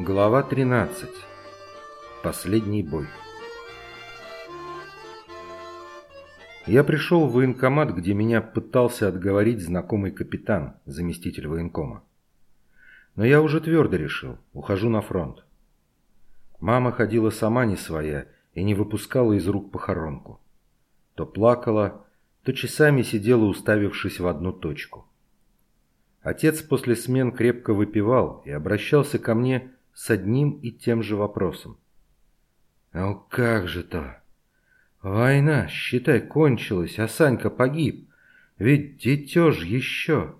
Глава 13. Последний бой. Я пришел в военкомат, где меня пытался отговорить знакомый капитан, заместитель военкома. Но я уже твердо решил, ухожу на фронт. Мама ходила сама не своя и не выпускала из рук похоронку. То плакала, то часами сидела, уставившись в одну точку. Отец после смен крепко выпивал и обращался ко мне с одним и тем же вопросом. «Ну как же то? Война, считай, кончилась, а Санька погиб. Ведь детеж еще...»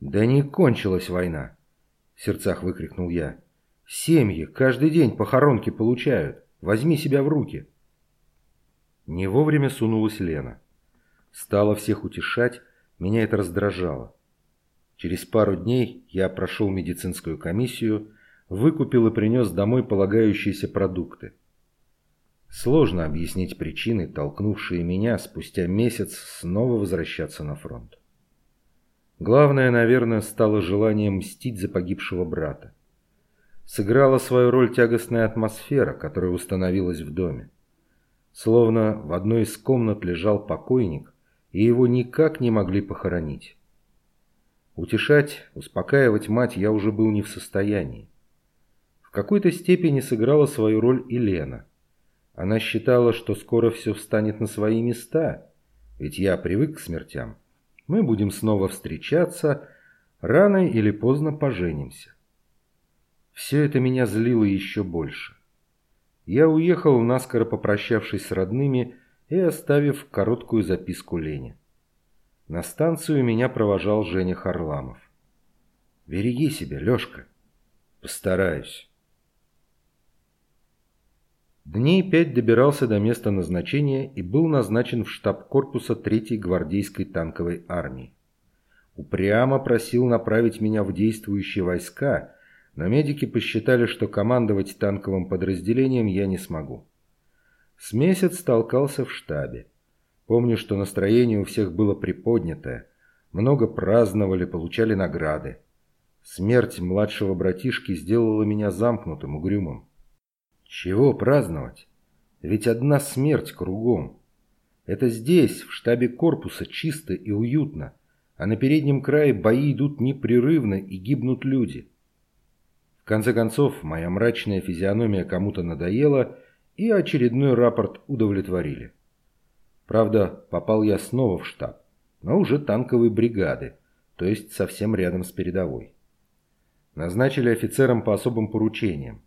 «Да не кончилась война!» — в сердцах выкрикнул я. «Семьи каждый день похоронки получают. Возьми себя в руки!» Не вовремя сунулась Лена. Стала всех утешать, меня это раздражало. Через пару дней я прошел медицинскую комиссию, выкупил и принес домой полагающиеся продукты. Сложно объяснить причины, толкнувшие меня спустя месяц снова возвращаться на фронт. Главное, наверное, стало желанием мстить за погибшего брата. Сыграла свою роль тягостная атмосфера, которая установилась в доме. Словно в одной из комнат лежал покойник, и его никак не могли похоронить. Утешать, успокаивать мать я уже был не в состоянии. В какой-то степени сыграла свою роль и Лена. Она считала, что скоро все встанет на свои места, ведь я привык к смертям. Мы будем снова встречаться, рано или поздно поженимся. Все это меня злило еще больше. Я уехал, наскоро попрощавшись с родными и оставив короткую записку Лене. На станцию меня провожал Женя Харламов. «Береги себя, Лешка». «Постараюсь». Дней пять добирался до места назначения и был назначен в штаб корпуса 3-й гвардейской танковой армии. Упрямо просил направить меня в действующие войска, но медики посчитали, что командовать танковым подразделением я не смогу. С месяц толкался в штабе. Помню, что настроение у всех было приподнятое. Много праздновали, получали награды. Смерть младшего братишки сделала меня замкнутым, угрюмым. Чего праздновать? Ведь одна смерть кругом. Это здесь, в штабе корпуса, чисто и уютно, а на переднем крае бои идут непрерывно и гибнут люди. В конце концов, моя мрачная физиономия кому-то надоела, и очередной рапорт удовлетворили. Правда, попал я снова в штаб, но уже танковой бригады, то есть совсем рядом с передовой. Назначили офицером по особым поручениям.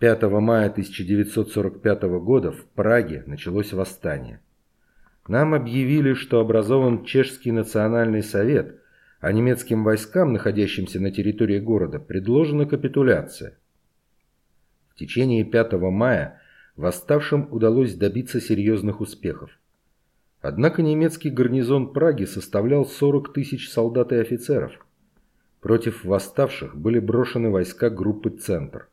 5 мая 1945 года в Праге началось восстание. Нам объявили, что образован Чешский национальный совет, а немецким войскам, находящимся на территории города, предложена капитуляция. В течение 5 мая восставшим удалось добиться серьезных успехов. Однако немецкий гарнизон Праги составлял 40 тысяч солдат и офицеров. Против восставших были брошены войска группы «Центр».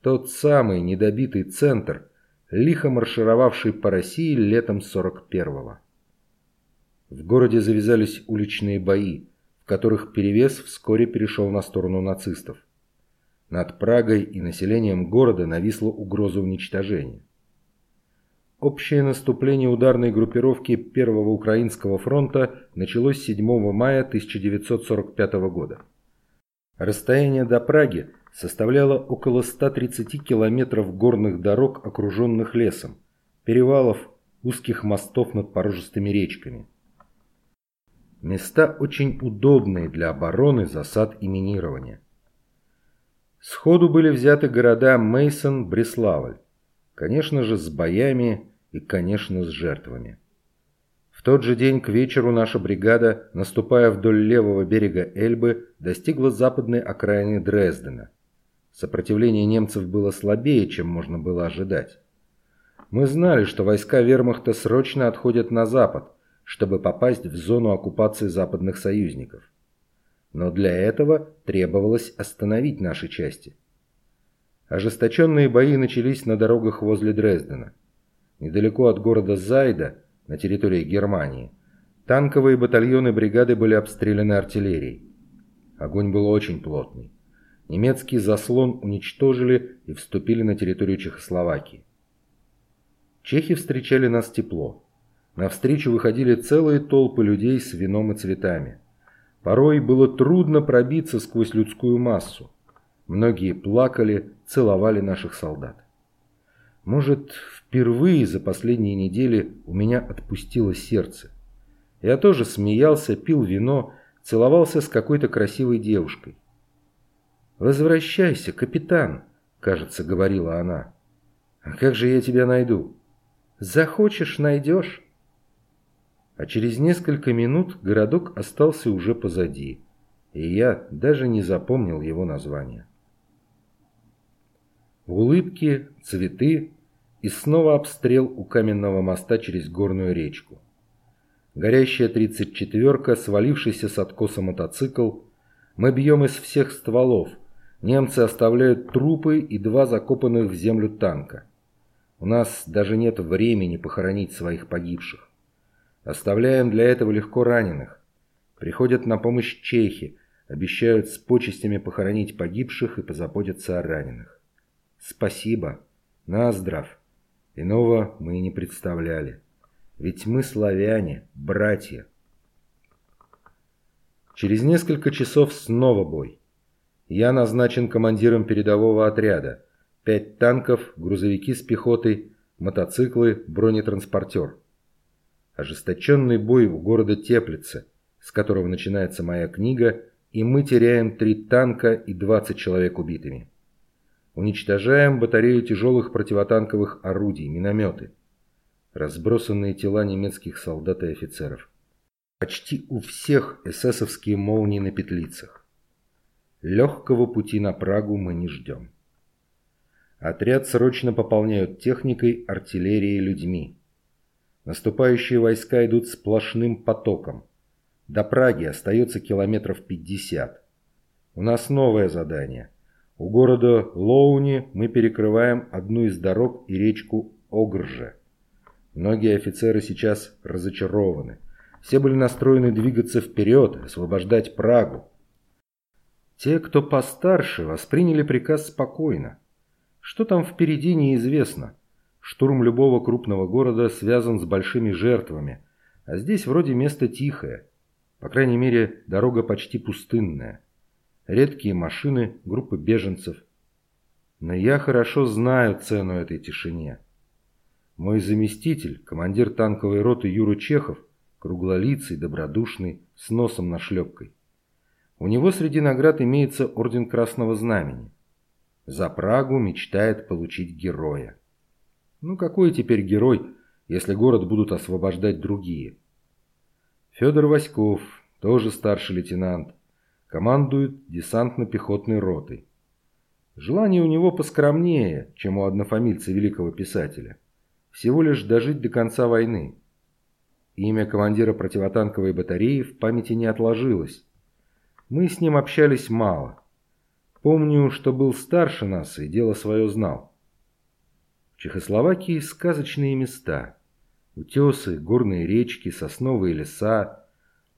Тот самый недобитый «Центр», лихо маршировавший по России летом 41-го. В городе завязались уличные бои, в которых перевес вскоре перешел на сторону нацистов. Над Прагой и населением города нависла угроза уничтожения. Общее наступление ударной группировки Первого Украинского фронта началось 7 мая 1945 года. Расстояние до Праги составляло около 130 километров горных дорог, окруженных лесом, перевалов, узких мостов над порожистыми речками. Места очень удобные для обороны, засад и минирования. Сходу были взяты города Мейсон, Бреславль. Конечно же, с боями и, конечно, с жертвами. В тот же день к вечеру наша бригада, наступая вдоль левого берега Эльбы, достигла западной окраины Дрездена. Сопротивление немцев было слабее, чем можно было ожидать. Мы знали, что войска вермахта срочно отходят на запад, чтобы попасть в зону оккупации западных союзников но для этого требовалось остановить наши части. Ожесточенные бои начались на дорогах возле Дрездена. Недалеко от города Зайда, на территории Германии, танковые батальоны бригады были обстреляны артиллерией. Огонь был очень плотный. Немецкий заслон уничтожили и вступили на территорию Чехословакии. Чехи встречали нас тепло. Навстречу выходили целые толпы людей с вином и цветами. Порой было трудно пробиться сквозь людскую массу. Многие плакали, целовали наших солдат. Может, впервые за последние недели у меня отпустило сердце. Я тоже смеялся, пил вино, целовался с какой-то красивой девушкой. «Возвращайся, капитан», — кажется, говорила она. «А как же я тебя найду?» «Захочешь, найдешь». А через несколько минут городок остался уже позади, и я даже не запомнил его название. Улыбки, цветы и снова обстрел у каменного моста через горную речку. Горящая тридцать четверка, свалившийся с откоса мотоцикл. Мы бьем из всех стволов. Немцы оставляют трупы и два закопанных в землю танка. У нас даже нет времени похоронить своих погибших. Оставляем для этого легко раненых. Приходят на помощь чехи, обещают с почестями похоронить погибших и позаботиться о раненых. Спасибо. На здрав. Иного мы и не представляли. Ведь мы славяне, братья. Через несколько часов снова бой. Я назначен командиром передового отряда. Пять танков, грузовики с пехотой, мотоциклы, бронетранспортер. Ожесточенный бой у города Теплице, с которого начинается моя книга, и мы теряем три танка и 20 человек убитыми. Уничтожаем батарею тяжелых противотанковых орудий, минометы разбросанные тела немецких солдат и офицеров. Почти у всех эсэсовские молнии на петлицах. Легкого пути на Прагу мы не ждем. Отряд срочно пополняют техникой, артиллерией, людьми. Наступающие войска идут сплошным потоком. До Праги остается километров 50. У нас новое задание. У города Лоуни мы перекрываем одну из дорог и речку Огрже. Многие офицеры сейчас разочарованы. Все были настроены двигаться вперед, освобождать Прагу. Те, кто постарше, восприняли приказ спокойно. Что там впереди, неизвестно. Штурм любого крупного города связан с большими жертвами, а здесь вроде место тихое. По крайней мере, дорога почти пустынная. Редкие машины, группы беженцев. Но я хорошо знаю цену этой тишине. Мой заместитель, командир танковой роты Юра Чехов, круглолицый, добродушный, с носом на шлепкой. У него среди наград имеется Орден Красного Знамени. За Прагу мечтает получить героя. Ну какой теперь герой, если город будут освобождать другие? Федор Васьков, тоже старший лейтенант, командует десантно-пехотной ротой. Желание у него поскромнее, чем у однофамильца великого писателя всего лишь дожить до конца войны. Имя командира противотанковой батареи в памяти не отложилось. Мы с ним общались мало. Помню, что был старше нас и дело свое знал. В Чехословакии сказочные места. Утесы, горные речки, сосновые леса,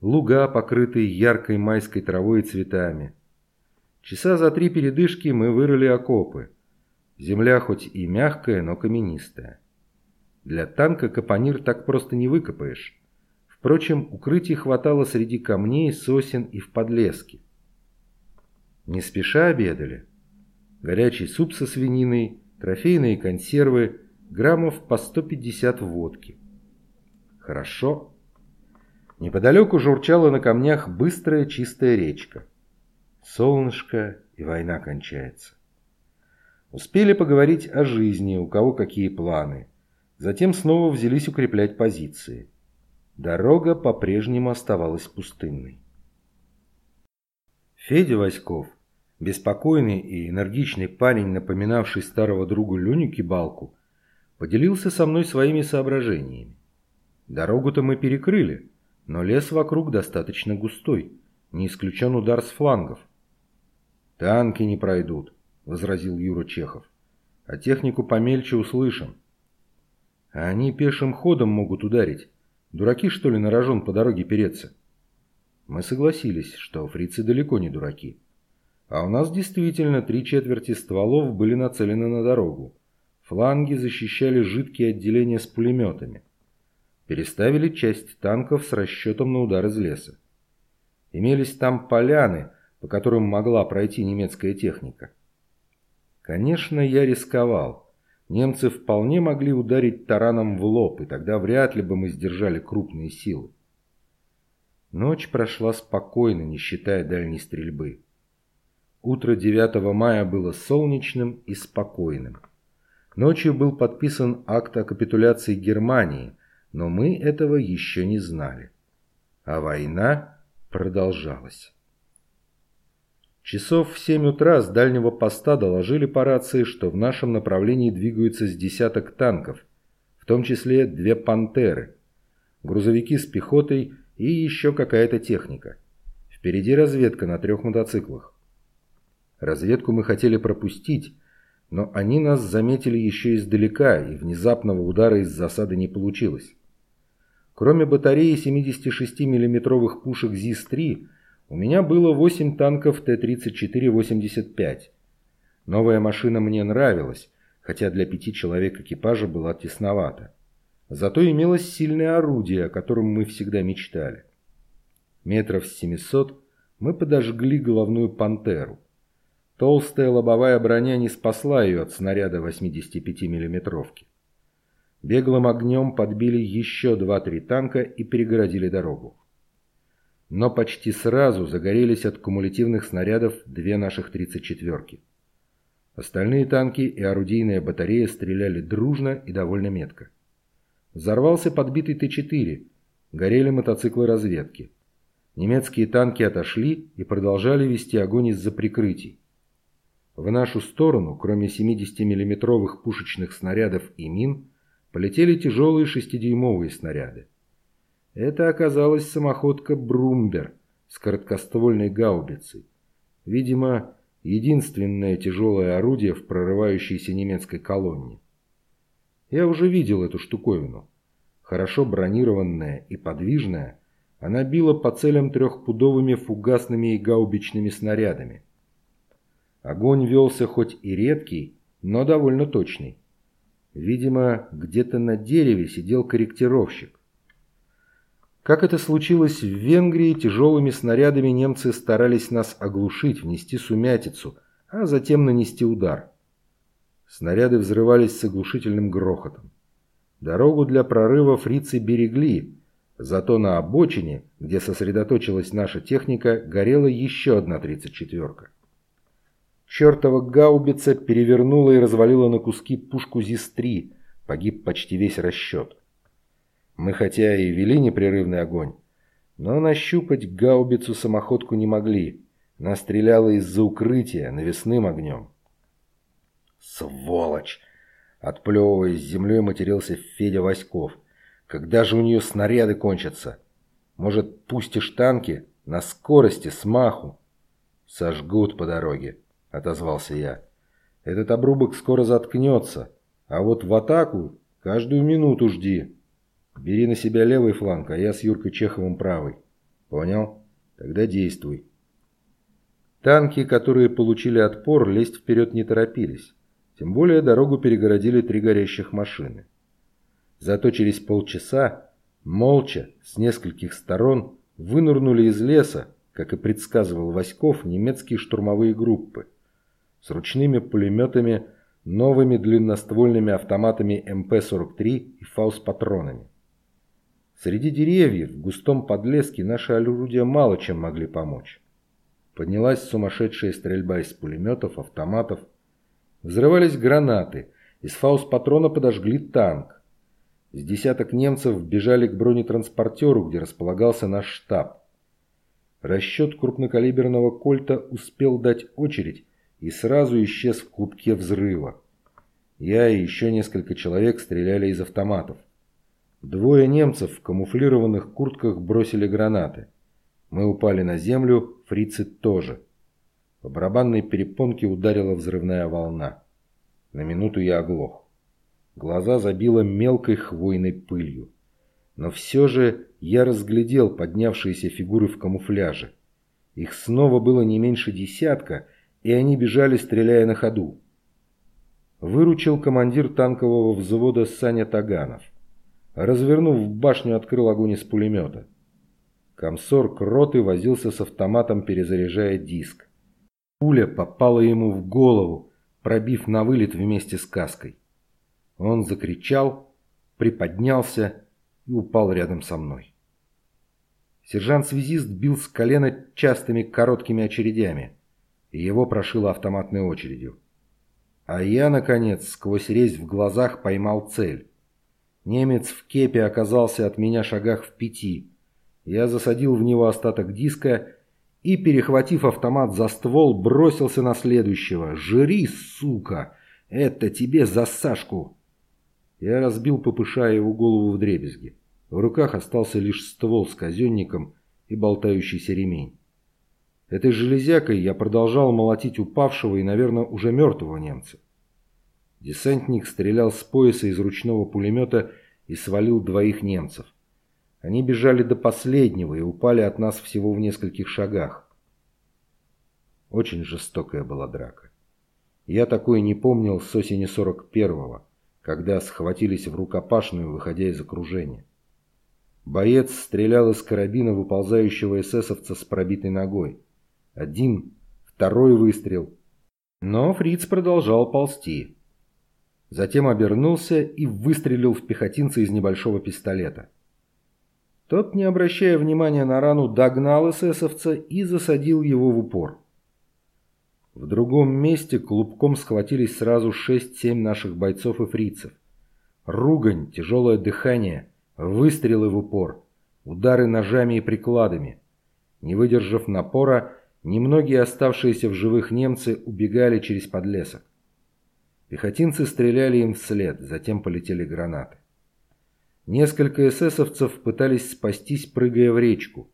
луга, покрытые яркой майской травой и цветами. Часа за три передышки мы вырыли окопы. Земля хоть и мягкая, но каменистая. Для танка капонир так просто не выкопаешь. Впрочем, укрытий хватало среди камней, сосен и в подлеске. Не спеша обедали. Горячий суп со свининой, трофейные консервы, граммов по 150 водки. Хорошо. Неподалеку журчала на камнях быстрая чистая речка. Солнышко и война кончается. Успели поговорить о жизни, у кого какие планы. Затем снова взялись укреплять позиции. Дорога по-прежнему оставалась пустынной. Федя Васьков, беспокойный и энергичный парень, напоминавший старого друга Леню Кибалку, поделился со мной своими соображениями. Дорогу-то мы перекрыли, но лес вокруг достаточно густой, не исключен удар с флангов. «Танки не пройдут», — возразил Юра Чехов. «А технику помельче услышим. А они пешим ходом могут ударить. Дураки, что ли, на рожон по дороге переться? Мы согласились, что фрицы далеко не дураки. А у нас действительно три четверти стволов были нацелены на дорогу. Фланги защищали жидкие отделения с пулеметами. Переставили часть танков с расчетом на удар из леса. Имелись там поляны, по которым могла пройти немецкая техника. Конечно, я рисковал. Немцы вполне могли ударить тараном в лоб, и тогда вряд ли бы мы сдержали крупные силы. Ночь прошла спокойно, не считая дальней стрельбы. Утро 9 мая было солнечным и спокойным. Ночью был подписан акт о капитуляции Германии, но мы этого еще не знали. А война продолжалась. Часов в семь утра с дальнего поста доложили по рации, что в нашем направлении двигаются с десяток танков, в том числе две «Пантеры», грузовики с пехотой и еще какая-то техника. Впереди разведка на трех мотоциклах. Разведку мы хотели пропустить, но они нас заметили еще издалека, и внезапного удара из засады не получилось. Кроме батареи 76 миллиметровых пушек ЗИС-3, у меня было 8 танков Т-34-85. Новая машина мне нравилась, хотя для пяти человек экипажа была тесновата. Зато имелось сильное орудие, о котором мы всегда мечтали. Метров с 700 мы подожгли головную «Пантеру». Толстая лобовая броня не спасла ее от снаряда 85 миллиметровки. Беглым огнем подбили еще два-три танка и перегородили дорогу. Но почти сразу загорелись от кумулятивных снарядов две наших 34-ки. Остальные танки и орудийная батарея стреляли дружно и довольно метко. Взорвался подбитый Т-4, горели мотоциклы разведки. Немецкие танки отошли и продолжали вести огонь из-за прикрытий. В нашу сторону, кроме 70 миллиметровых пушечных снарядов и мин, полетели тяжелые шестидюймовые снаряды. Это оказалась самоходка «Брумбер» с короткоствольной гаубицей. Видимо, единственное тяжелое орудие в прорывающейся немецкой колонне. Я уже видел эту штуковину. Хорошо бронированная и подвижная, она била по целям трехпудовыми фугасными и гаубичными снарядами. Огонь велся хоть и редкий, но довольно точный. Видимо, где-то на дереве сидел корректировщик. Как это случилось в Венгрии, тяжелыми снарядами немцы старались нас оглушить, внести сумятицу, а затем нанести удар. Снаряды взрывались с оглушительным грохотом. Дорогу для прорыва фрицы берегли, зато на обочине, где сосредоточилась наша техника, горела еще одна тридцать четверка. Чертова гаубица перевернула и развалила на куски пушку ЗИС-3. Погиб почти весь расчет. Мы хотя и вели непрерывный огонь, но нащупать гаубицу-самоходку не могли. Она стреляла из-за укрытия навесным огнем. «Сволочь!» Отплевываясь землей, матерился Федя Васьков. «Когда же у нее снаряды кончатся? Может, пустишь танки? На скорости, смаху?» «Сожгут по дороге» отозвался я. «Этот обрубок скоро заткнется, а вот в атаку каждую минуту жди. Бери на себя левый фланг, а я с Юркой Чеховым правый. Понял? Тогда действуй». Танки, которые получили отпор, лезть вперед не торопились. Тем более дорогу перегородили три горящих машины. Зато через полчаса, молча, с нескольких сторон, вынырнули из леса, как и предсказывал Васьков, немецкие штурмовые группы с ручными пулеметами, новыми длинноствольными автоматами МП-43 и фаустпатронами. Среди деревьев в густом подлеске наши орудия мало чем могли помочь. Поднялась сумасшедшая стрельба из пулеметов, автоматов. Взрывались гранаты, из фаустпатрона подожгли танк. С десяток немцев бежали к бронетранспортеру, где располагался наш штаб. Расчет крупнокалиберного кольта успел дать очередь, и сразу исчез в клубке взрыва. Я и еще несколько человек стреляли из автоматов. Двое немцев в камуфлированных куртках бросили гранаты. Мы упали на землю, фрицы тоже. По барабанной перепонке ударила взрывная волна. На минуту я оглох. Глаза забило мелкой хвойной пылью. Но все же я разглядел поднявшиеся фигуры в камуфляже. Их снова было не меньше десятка, и они бежали, стреляя на ходу. Выручил командир танкового взвода Саня Таганов. Развернув башню, открыл огонь из пулемета. Комсорг роты возился с автоматом, перезаряжая диск. Пуля попала ему в голову, пробив на вылет вместе с каской. Он закричал, приподнялся и упал рядом со мной. Сержант-связист бил с колена частыми короткими очередями, и его прошило автоматной очередью. А я, наконец, сквозь резь в глазах поймал цель. Немец в кепе оказался от меня шагах в пяти. Я засадил в него остаток диска и, перехватив автомат за ствол, бросился на следующего. «Жри, сука! Это тебе за Сашку!» Я разбил ППШ его голову в дребезги. В руках остался лишь ствол с казенником и болтающийся ремень. Этой железякой я продолжал молотить упавшего и, наверное, уже мертвого немца. Десантник стрелял с пояса из ручного пулемета и свалил двоих немцев. Они бежали до последнего и упали от нас всего в нескольких шагах. Очень жестокая была драка. Я такое не помнил с осени 41-го, когда схватились в рукопашную, выходя из окружения. Боец стрелял из карабина выползающего эсэсовца с пробитой ногой. Один, второй выстрел. Но фриц продолжал ползти. Затем обернулся и выстрелил в пехотинца из небольшого пистолета. Тот, не обращая внимания на рану, догнал эсэсовца и засадил его в упор. В другом месте клубком схватились сразу 6-7 наших бойцов и фрицев. Ругань, тяжелое дыхание, выстрелы в упор, удары ножами и прикладами. Не выдержав напора, Немногие оставшиеся в живых немцы убегали через подлесок. Пехотинцы стреляли им вслед, затем полетели гранаты. Несколько эсэсовцев пытались спастись, прыгая в речку.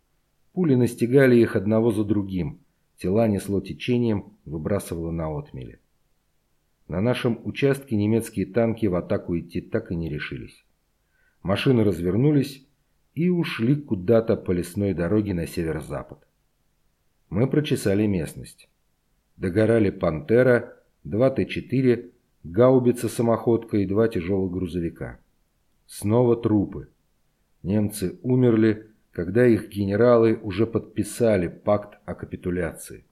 Пули настигали их одного за другим. Тела несло течением, выбрасывало на отмели. На нашем участке немецкие танки в атаку идти так и не решились. Машины развернулись и ушли куда-то по лесной дороге на северо-запад. Мы прочесали местность. Догорали «Пантера», два Т-4, гаубица-самоходка и два тяжелых грузовика. Снова трупы. Немцы умерли, когда их генералы уже подписали пакт о капитуляции.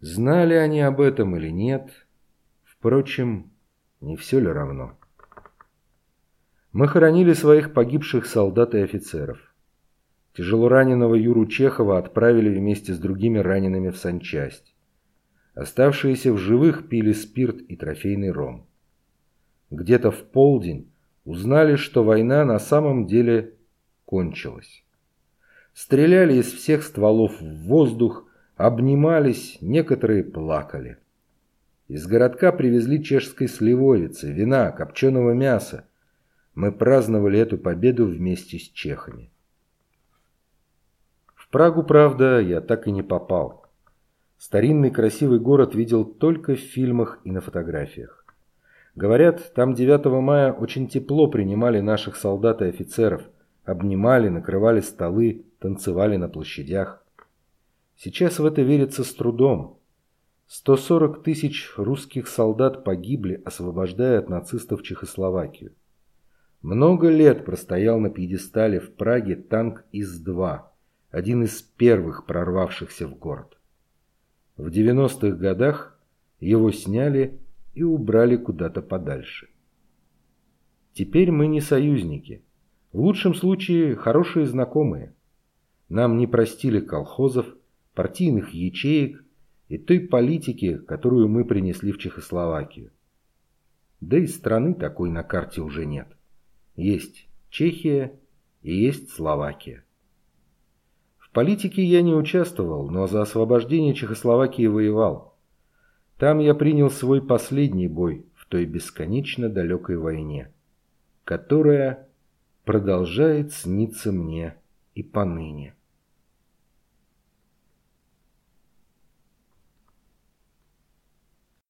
Знали они об этом или нет, впрочем, не все ли равно. Мы хоронили своих погибших солдат и офицеров. Тяжелораненого Юру Чехова отправили вместе с другими ранеными в санчасть. Оставшиеся в живых пили спирт и трофейный ром. Где-то в полдень узнали, что война на самом деле кончилась. Стреляли из всех стволов в воздух, обнимались, некоторые плакали. Из городка привезли чешской сливовицы, вина, копченого мяса. Мы праздновали эту победу вместе с чехами. Прагу, правда, я так и не попал. Старинный красивый город видел только в фильмах и на фотографиях. Говорят, там 9 мая очень тепло принимали наших солдат и офицеров, обнимали, накрывали столы, танцевали на площадях. Сейчас в это верится с трудом. 140 тысяч русских солдат погибли, освобождая от нацистов Чехословакию. Много лет простоял на пьедестале в Праге танк ИС-2 один из первых прорвавшихся в город. В 90-х годах его сняли и убрали куда-то подальше. Теперь мы не союзники. В лучшем случае хорошие знакомые. Нам не простили колхозов, партийных ячеек и той политики, которую мы принесли в Чехословакию. Да и страны такой на карте уже нет. Есть Чехия и есть Словакия. В политике я не участвовал, но за освобождение Чехословакии воевал. Там я принял свой последний бой в той бесконечно далекой войне, которая продолжает сниться мне и поныне.